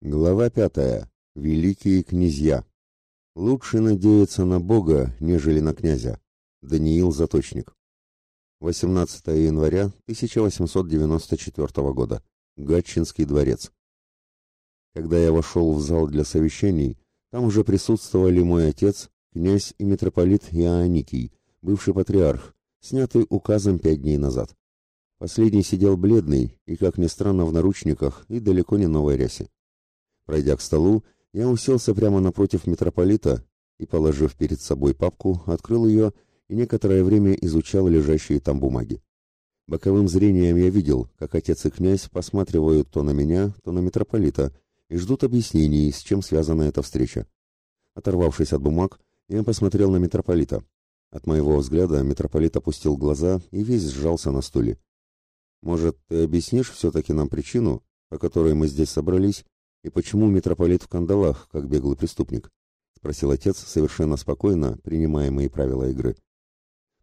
Глава пятая. Великие князья. Лучше надеяться на Бога, нежели на князя. Даниил Заточник. 18 января 1894 года. Гатчинский дворец. Когда я вошел в зал для совещаний, там уже присутствовали мой отец, князь и митрополит Иоанникий, бывший патриарх, снятый указом пять дней назад. Последний сидел бледный и, как ни странно, в наручниках и далеко не новой рясе. Пройдя к столу, я уселся прямо напротив митрополита и, положив перед собой папку, открыл ее и некоторое время изучал лежащие там бумаги. Боковым зрением я видел, как отец и князь посматривают то на меня, то на митрополита и ждут объяснений, с чем связана эта встреча. Оторвавшись от бумаг, я посмотрел на митрополита. От моего взгляда митрополит опустил глаза и весь сжался на стуле. «Может, ты объяснишь все-таки нам причину, по которой мы здесь собрались, и почему митрополит в кандалах, как беглый преступник? спросил отец совершенно спокойно, принимая мои правила игры.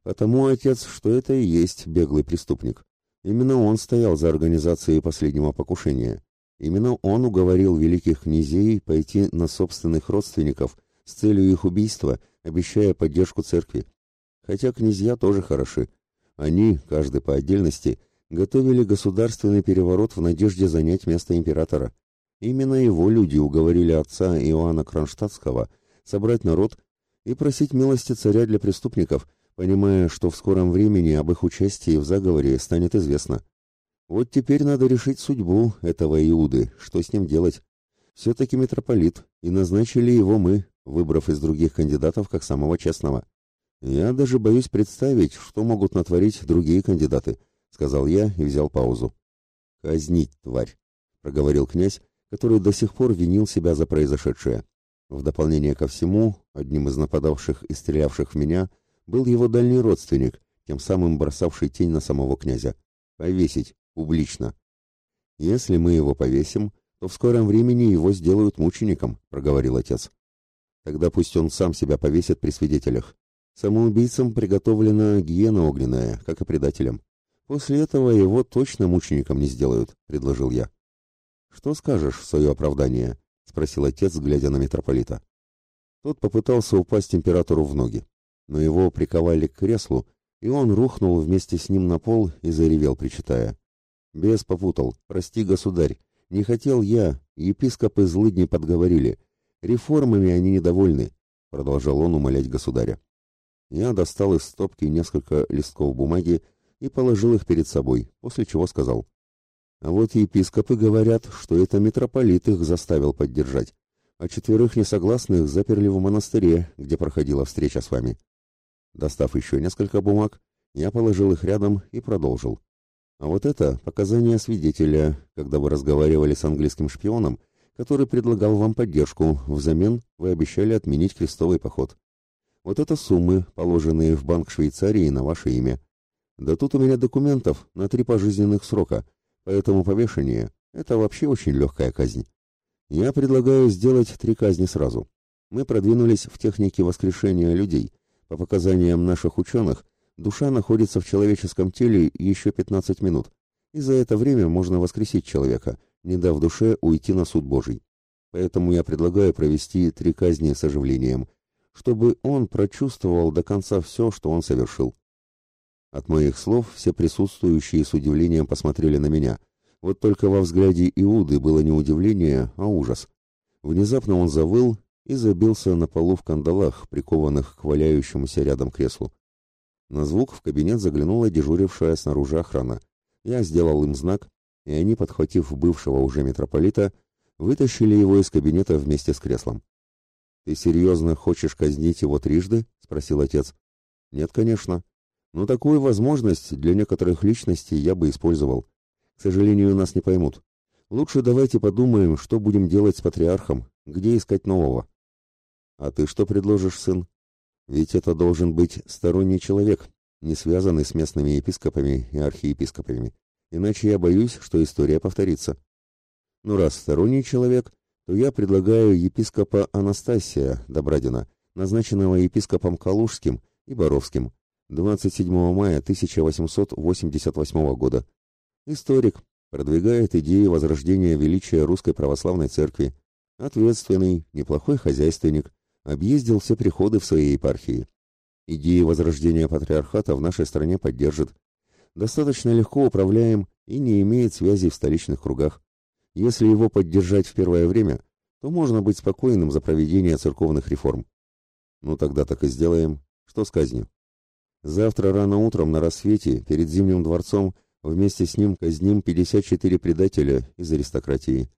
Потому, отец, что это и есть беглый преступник. Именно он стоял за организацией последнего покушения. Именно он уговорил великих князей пойти на собственных родственников с целью их убийства, обещая поддержку церкви. Хотя князья тоже хороши. Они, каждый по отдельности, готовили государственный переворот в надежде занять место императора. Именно его люди уговорили отца Иоанна Кронштадтского собрать народ и просить милости царя для преступников, понимая, что в скором времени об их участии в заговоре станет известно. Вот теперь надо решить судьбу этого Иуды, что с ним делать. Все-таки митрополит, и назначили его мы, выбрав из других кандидатов как самого честного. Я даже боюсь представить, что могут натворить другие кандидаты, сказал я и взял паузу. Казнить, тварь, проговорил князь, который до сих пор винил себя за произошедшее. В дополнение ко всему, одним из нападавших и стрелявших в меня был его дальний родственник, тем самым бросавший тень на самого князя. Повесить, публично. Если мы его повесим, то в скором времени его сделают мучеником, проговорил отец. Тогда пусть он сам себя повесит при свидетелях. Самоубийцам приготовлена гиена огненная, как и предателям. После этого его точно мучеником не сделают, предложил я. Что скажешь в свое оправдание? спросил отец, глядя на митрополита. Тот попытался упасть императору в ноги, но его приковали к креслу, и он рухнул вместе с ним на пол и заревел, причитая: "Бес попутал, прости, государь, не хотел я, епископы злыдни подговорили. Реформами они недовольны", продолжал он умолять государя. Я достал из стопки несколько листков бумаги и положил их перед собой, после чего сказал: а вот епископы говорят, что это митрополит их заставил поддержать, а четверых несогласных заперли в монастыре, где проходила встреча с вами. Достав еще несколько бумаг, я положил их рядом и продолжил. А вот это показания свидетеля, когда вы разговаривали с английским шпионом, который предлагал вам поддержку, взамен вы обещали отменить крестовый поход. Вот это суммы, положенные в банк Швейцарии на ваше имя. Да тут у меня документов на три пожизненных срока, Поэтому повешение – это вообще очень легкая казнь. Я предлагаю сделать три казни сразу. Мы продвинулись в технике воскрешения людей. По показаниям наших ученых, душа находится в человеческом теле еще 15 минут, и за это время можно воскресить человека, не дав душе уйти на суд Божий. Поэтому я предлагаю провести три казни с оживлением, чтобы он прочувствовал до конца все, что он совершил. От моих слов все присутствующие с удивлением посмотрели на меня. Вот только во взгляде Иуды было не удивление, а ужас. Внезапно он завыл и забился на полу в кандалах, прикованных к валяющемуся рядом креслу. На звук в кабинет заглянула дежурившая снаружи охрана. Я сделал им знак, и они, подхватив бывшего уже митрополита, вытащили его из кабинета вместе с креслом. «Ты серьезно хочешь казнить его трижды?» — спросил отец. «Нет, конечно. Но такую возможность для некоторых личностей я бы использовал. К сожалению, нас не поймут. Лучше давайте подумаем, что будем делать с патриархом, где искать нового. А ты что предложишь, сын? Ведь это должен быть сторонний человек, не связанный с местными епископами и архиепископами. Иначе я боюсь, что история повторится. Ну, раз сторонний человек, то я предлагаю епископа Анастасия Добрадина, назначенного епископом Калужским и Боровским, 27 мая 1888 года. Историк, продвигает идеи возрождения величия русской православной церкви, ответственный, неплохой хозяйственник, объездил все приходы в своей епархии. Идеи возрождения патриархата в нашей стране поддержит. Достаточно легко управляем и не имеет связи в столичных кругах. Если его поддержать в первое время, то можно быть спокойным за проведение церковных реформ. Ну тогда так и сделаем. Что с казнью? Завтра рано утром на рассвете перед Зимним дворцом вместе с ним казним 54 предателя из аристократии.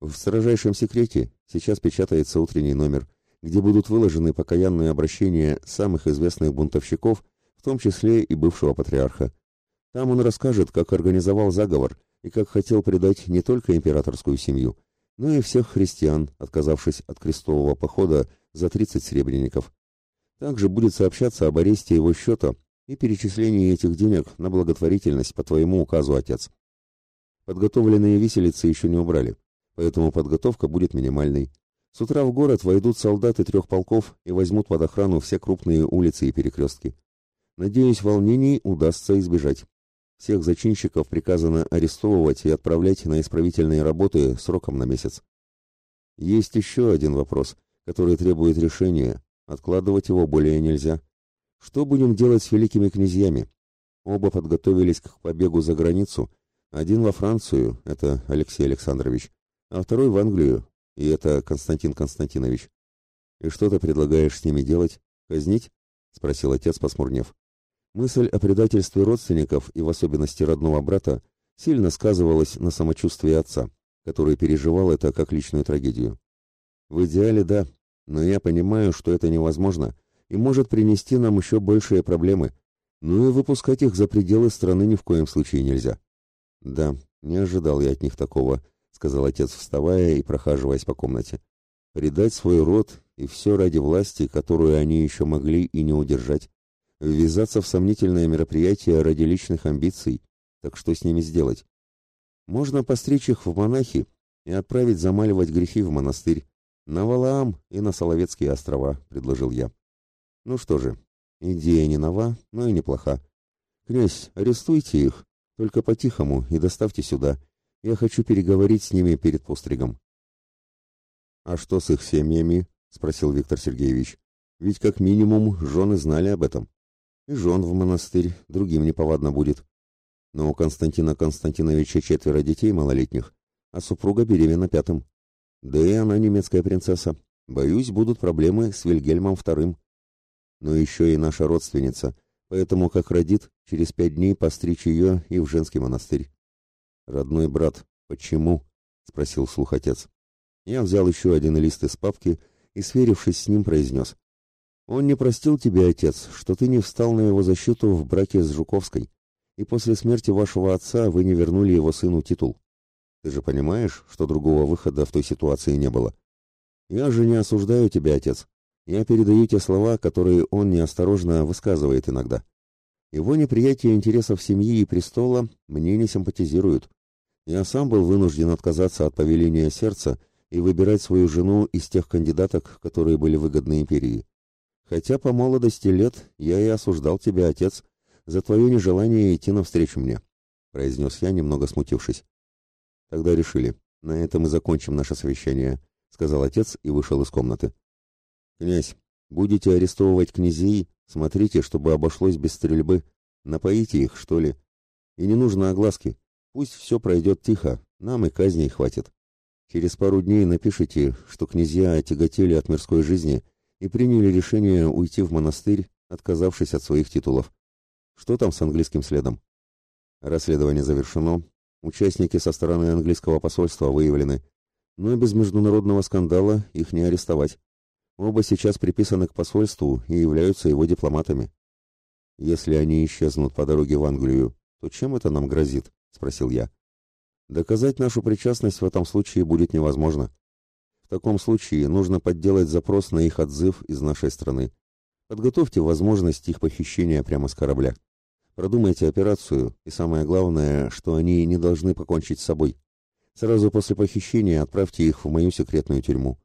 В строжайшем секрете сейчас печатается утренний номер, где будут выложены покаянные обращения самых известных бунтовщиков, в том числе и бывшего патриарха. Там он расскажет, как организовал заговор и как хотел предать не только императорскую семью, но и всех христиан, отказавшись от крестового похода за 30 серебряников. Также будет сообщаться об аресте его счета и перечислении этих денег на благотворительность по твоему указу, отец. Подготовленные виселицы еще не убрали, поэтому подготовка будет минимальной. С утра в город войдут солдаты трех полков и возьмут под охрану все крупные улицы и перекрестки. Надеюсь, волнений удастся избежать. Всех зачинщиков приказано арестовывать и отправлять на исправительные работы сроком на месяц. Есть еще один вопрос, который требует решения. Откладывать его более нельзя. Что будем делать с великими князьями? Оба подготовились к побегу за границу. Один во Францию, это Алексей Александрович, а второй в Англию, и это Константин Константинович. И что ты предлагаешь с ними делать? Казнить? спросил отец, посмурнев. Мысль о предательстве родственников и в особенности родного брата сильно сказывалась на самочувствии отца, который переживал это как личную трагедию. В идеале да, но я понимаю, что это невозможно и может принести нам еще большие проблемы. Ну и выпускать их за пределы страны ни в коем случае нельзя. Да, не ожидал я от них такого, сказал отец, вставая и прохаживаясь по комнате. Предать свой род и все ради власти, которую они еще могли и не удержать ввязаться в сомнительное мероприятие ради личных амбиций, так что с ними сделать? Можно постричь их в монахи и отправить замаливать грехи в монастырь, на Валаам и на Соловецкие острова, предложил я. Ну что же, идея не нова, но и неплоха. Князь, арестуйте их, только по-тихому и доставьте сюда. Я хочу переговорить с ними перед постригом. А что с их семьями? спросил Виктор Сергеевич. Ведь как минимум жены знали об этом. И жен в монастырь, другим неповадно будет. Но у Константина Константиновича четверо детей малолетних, а супруга беременна пятым. Да и она немецкая принцесса. Боюсь, будут проблемы с Вильгельмом вторым. Но еще и наша родственница, поэтому, как родит, через пять дней постричь ее и в женский монастырь. «Родной брат, почему?» — спросил слух отец. Я взял еще один лист из папки и, сверившись с ним, произнес. Он не простил тебе, отец, что ты не встал на его защиту в браке с Жуковской, и после смерти вашего отца вы не вернули его сыну титул. Ты же понимаешь, что другого выхода в той ситуации не было. Я же не осуждаю тебя, отец. Я передаю те слова, которые он неосторожно высказывает иногда. Его неприятие интересов семьи и престола мне не симпатизирует. Я сам был вынужден отказаться от повеления сердца и выбирать свою жену из тех кандидаток, которые были выгодны империи. Хотя по молодости лет я и осуждал тебя, отец, за твое нежелание идти навстречу мне, произнес я, немного смутившись. Тогда решили. На этом и закончим наше совещание, сказал отец и вышел из комнаты. Князь, будете арестовывать князей, смотрите, чтобы обошлось без стрельбы. Напоите их, что ли. И не нужно огласки. Пусть все пройдет тихо, нам и казней хватит. Через пару дней напишите, что князья отяготели от мирской жизни и приняли решение уйти в монастырь, отказавшись от своих титулов. Что там с английским следом? Расследование завершено. Участники со стороны английского посольства выявлены, но без международного скандала их не арестовать. Оба сейчас приписаны к посольству и являются его дипломатами. Если они исчезнут по дороге в Англию, то чем это нам грозит? спросил я. Доказать нашу причастность в этом случае будет невозможно. В таком случае нужно подделать запрос на их отзыв из нашей страны. Подготовьте возможность их похищения прямо с корабля. Продумайте операцию, и самое главное, что они не должны покончить с собой. Сразу после похищения отправьте их в мою секретную тюрьму.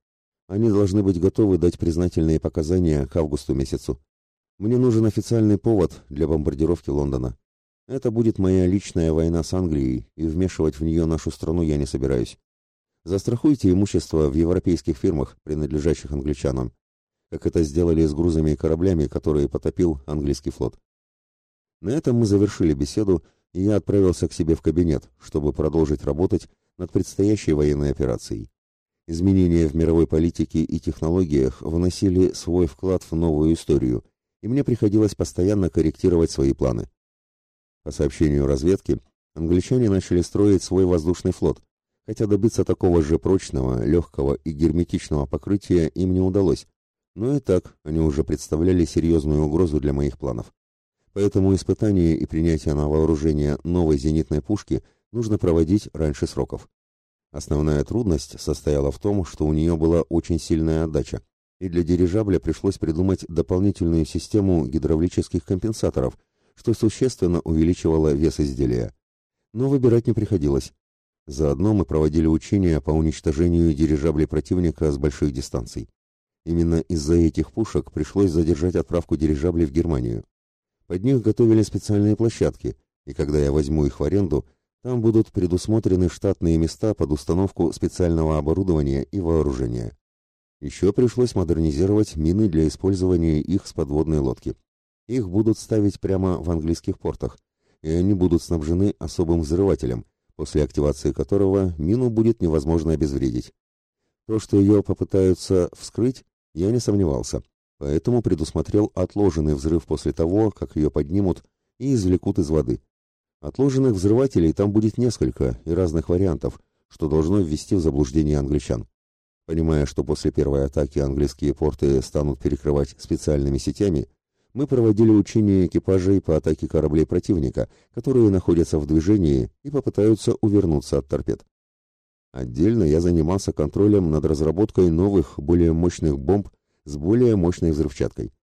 Они должны быть готовы дать признательные показания к августу месяцу. Мне нужен официальный повод для бомбардировки Лондона. Это будет моя личная война с Англией, и вмешивать в нее нашу страну я не собираюсь. Застрахуйте имущество в европейских фирмах, принадлежащих англичанам, как это сделали с грузами и кораблями, которые потопил английский флот. На этом мы завершили беседу, и я отправился к себе в кабинет, чтобы продолжить работать над предстоящей военной операцией. Изменения в мировой политике и технологиях вносили свой вклад в новую историю, и мне приходилось постоянно корректировать свои планы. По сообщению разведки, англичане начали строить свой воздушный флот, хотя добиться такого же прочного, легкого и герметичного покрытия им не удалось, но и так они уже представляли серьезную угрозу для моих планов. Поэтому испытание и принятие на вооружение новой зенитной пушки нужно проводить раньше сроков. Основная трудность состояла в том, что у нее была очень сильная отдача, и для дирижабля пришлось придумать дополнительную систему гидравлических компенсаторов, что существенно увеличивало вес изделия. Но выбирать не приходилось. Заодно мы проводили учения по уничтожению дирижаблей противника с больших дистанций. Именно из-за этих пушек пришлось задержать отправку дирижаблей в Германию. Под них готовили специальные площадки, и когда я возьму их в аренду, там будут предусмотрены штатные места под установку специального оборудования и вооружения. Еще пришлось модернизировать мины для использования их с подводной лодки. Их будут ставить прямо в английских портах, и они будут снабжены особым взрывателем, после активации которого мину будет невозможно обезвредить. То, что ее попытаются вскрыть, я не сомневался, поэтому предусмотрел отложенный взрыв после того, как ее поднимут и извлекут из воды. Отложенных взрывателей там будет несколько и разных вариантов, что должно ввести в заблуждение англичан. Понимая, что после первой атаки английские порты станут перекрывать специальными сетями, мы проводили учения экипажей по атаке кораблей противника, которые находятся в движении и попытаются увернуться от торпед. Отдельно я занимался контролем над разработкой новых, более мощных бомб с более мощной взрывчаткой.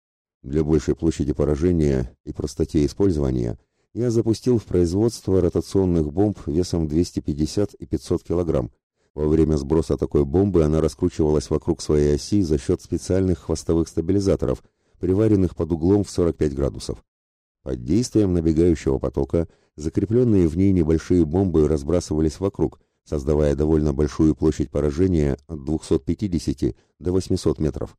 Для большей площади поражения и простоте использования – я запустил в производство ротационных бомб весом 250 и 500 килограмм. Во время сброса такой бомбы она раскручивалась вокруг своей оси за счет специальных хвостовых стабилизаторов, приваренных под углом в 45 градусов. Под действием набегающего потока закрепленные в ней небольшие бомбы разбрасывались вокруг, создавая довольно большую площадь поражения от 250 до 800 метров.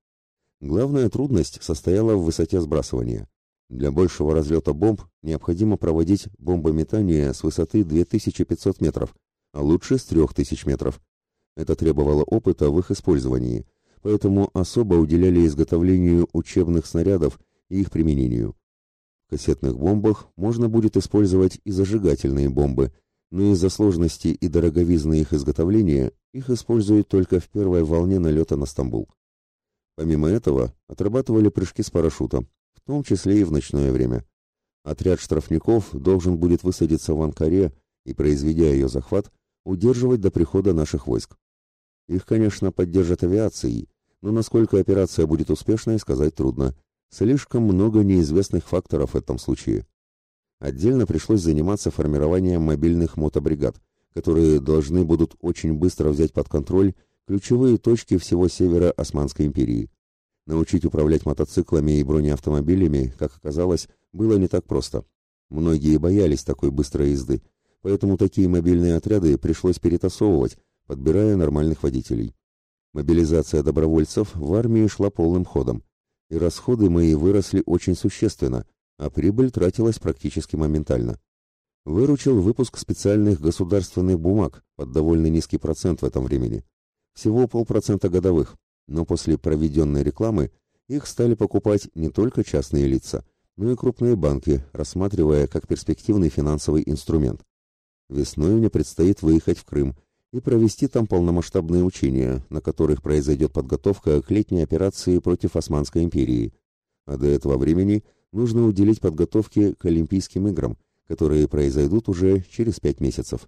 Главная трудность состояла в высоте сбрасывания. Для большего разлета бомб необходимо проводить бомбометание с высоты 2500 метров, а лучше с 3000 метров. Это требовало опыта в их использовании, поэтому особо уделяли изготовлению учебных снарядов и их применению. В кассетных бомбах можно будет использовать и зажигательные бомбы, но из-за сложности и дороговизны их изготовления их используют только в первой волне налета на Стамбул. Помимо этого, отрабатывали прыжки с парашютом, в том числе и в ночное время. Отряд штрафников должен будет высадиться в Анкаре и, произведя ее захват, удерживать до прихода наших войск. Их, конечно, поддержат авиацией, но насколько операция будет успешной, сказать трудно. Слишком много неизвестных факторов в этом случае. Отдельно пришлось заниматься формированием мобильных мотобригад, которые должны будут очень быстро взять под контроль ключевые точки всего севера Османской империи. Научить управлять мотоциклами и бронеавтомобилями, как оказалось, было не так просто. Многие боялись такой быстрой езды, поэтому такие мобильные отряды пришлось перетасовывать, подбирая нормальных водителей. Мобилизация добровольцев в армии шла полным ходом, и расходы мои выросли очень существенно, а прибыль тратилась практически моментально. Выручил выпуск специальных государственных бумаг под довольно низкий процент в этом времени. Всего полпроцента годовых, но после проведенной рекламы их стали покупать не только частные лица, но и крупные банки, рассматривая как перспективный финансовый инструмент. Весной мне предстоит выехать в Крым и провести там полномасштабные учения, на которых произойдет подготовка к летней операции против Османской империи. А до этого времени нужно уделить подготовке к Олимпийским играм, которые произойдут уже через пять месяцев.